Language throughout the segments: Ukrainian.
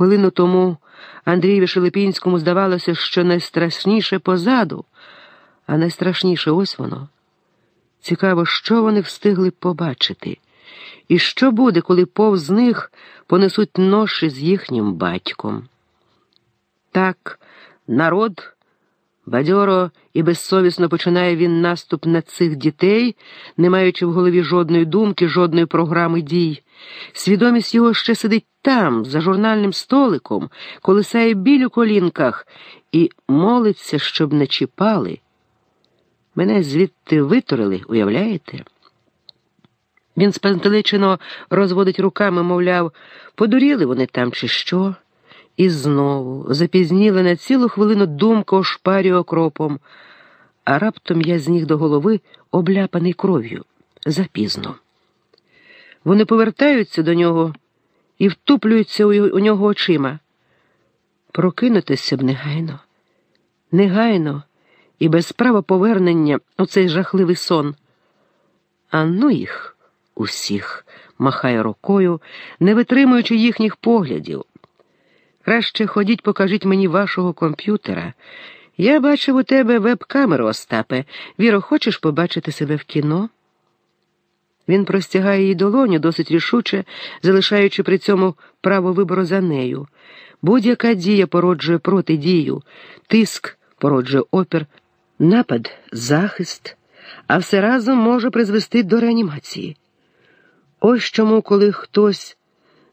Хвилину тому Андрієві Шелепінському здавалося, що найстрашніше позаду, а найстрашніше ось воно. Цікаво, що вони встигли побачити, і що буде, коли повз них понесуть ноші з їхнім батьком. Так, народ. Бадьоро і безсовісно починає він наступ на цих дітей, не маючи в голові жодної думки, жодної програми дій. Свідомість його ще сидить там, за журнальним столиком, колисає біль у колінках і молиться, щоб не чіпали. Мене звідти витурили, уявляєте? Він спантеличено розводить руками, мовляв, подуріли вони там, чи що. І знову запізніла на цілу хвилину думка ошпарює окропом, а раптом я з ніг до голови обляпаний кров'ю запізно. Вони повертаються до нього і втуплюються у нього очима. Прокинутися б негайно, негайно і без права повернення у цей жахливий сон. А ну їх усіх махає рукою, не витримуючи їхніх поглядів. Краще ходіть, покажіть мені вашого комп'ютера. Я бачив у тебе веб-камеру, Остапе. Віро, хочеш побачити себе в кіно? Він простягає їй долоню досить рішуче, залишаючи при цьому право вибору за нею. Будь-яка дія породжує протидію, тиск породжує опір, напад, захист, а все разом може призвести до реанімації. Ось чому, коли хтось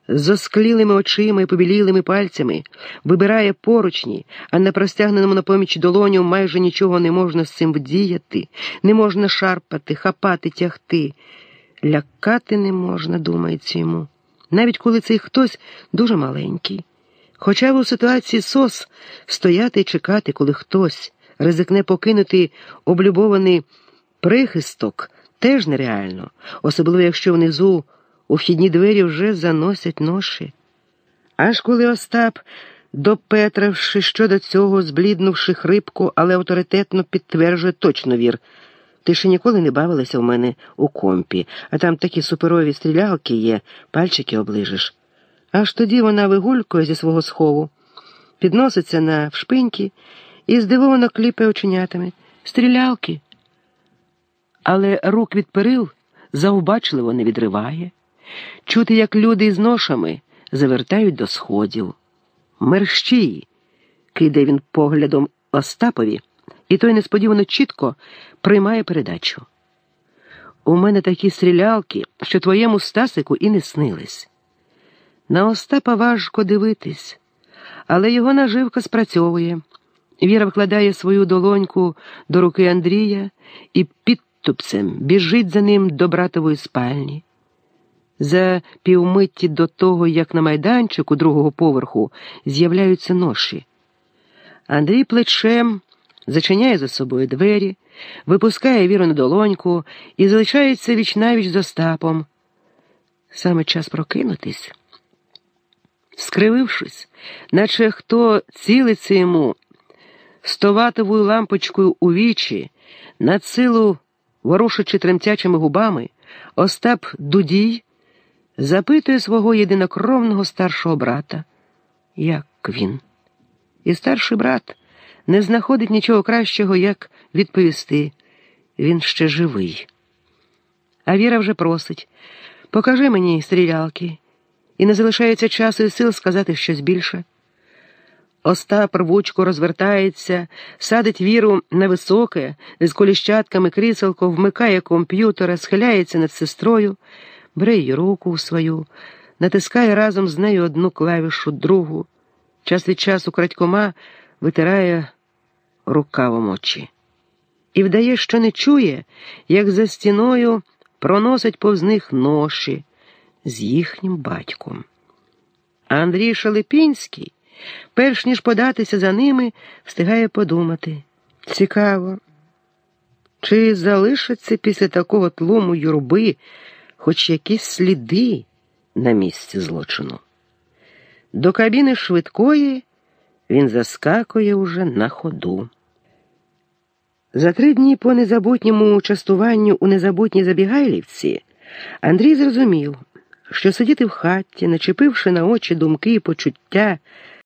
з осклілими очима і побілілими пальцями вибирає поручні, а на простягненому на поміч долоню майже нічого не можна з цим вдіяти, не можна шарпати, хапати, тягти. Лякати не можна, думається йому, навіть коли цей хтось дуже маленький. Хоча б у ситуації сос стояти і чекати, коли хтось ризикне покинути облюбований прихисток, теж нереально, особливо якщо внизу. У вхідні двері вже заносять ноші. Аж коли Остап, допетравши щодо цього, збліднувши хрипку, але авторитетно підтверджує точно вір. Ти ще ніколи не бавилася в мене у компі, а там такі суперові стрілялки є, пальчики оближиш. Аж тоді вона вигулькує зі свого схову, підноситься на вшпиньки і здивовано кліпає оченятами. Стрілялки. Але рук від перил заубачливо не відриває. Чути, як люди із ношами завертають до сходів. Мерщій, кидає він поглядом Остапові, і той несподівано чітко приймає передачу. У мене такі стрілялки, що твоєму Стасику і не снились. На Остапа важко дивитись, але його наживка спрацьовує. Віра вкладає свою долоньку до руки Андрія і підтупцем біжить за ним до братової спальні. За півмитті до того, як на майданчику другого поверху з'являються ноші. Андрій плечем зачиняє за собою двері, випускає віру на долоньку і залишається вічнавіч з Остапом. Саме час прокинутись. Скривившись, наче хто цілиться йому стоватовою лампочкою у вічі, над силу ворушачи тремтячими губами, Остап Дудій запитує свого єдинокровного старшого брата, як він. І старший брат не знаходить нічого кращого, як відповісти він ще живий. А Віра вже просить покажи мені стрілялки, і не залишається часу і сил сказати щось більше. Остап рвучко розвертається, садить віру на високе, з коліщатками кріселко, вмикає комп'ютера, схиляється над сестрою бере її руку свою, натискає разом з нею одну клавішу, другу, час від часу крадькома витирає рукавом очі. І вдає, що не чує, як за стіною проносить повз них ноші з їхнім батьком. А Андрій Шалипінський, перш ніж податися за ними, встигає подумати цікаво, чи залишиться після такого тлуму юрби хоч якісь сліди на місці злочину. До кабіни швидкої він заскакує уже на ходу. За три дні по незабутньому частуванню у незабутній Забігайлівці Андрій зрозумів, що сидіти в хаті, начепивши на очі думки і почуття,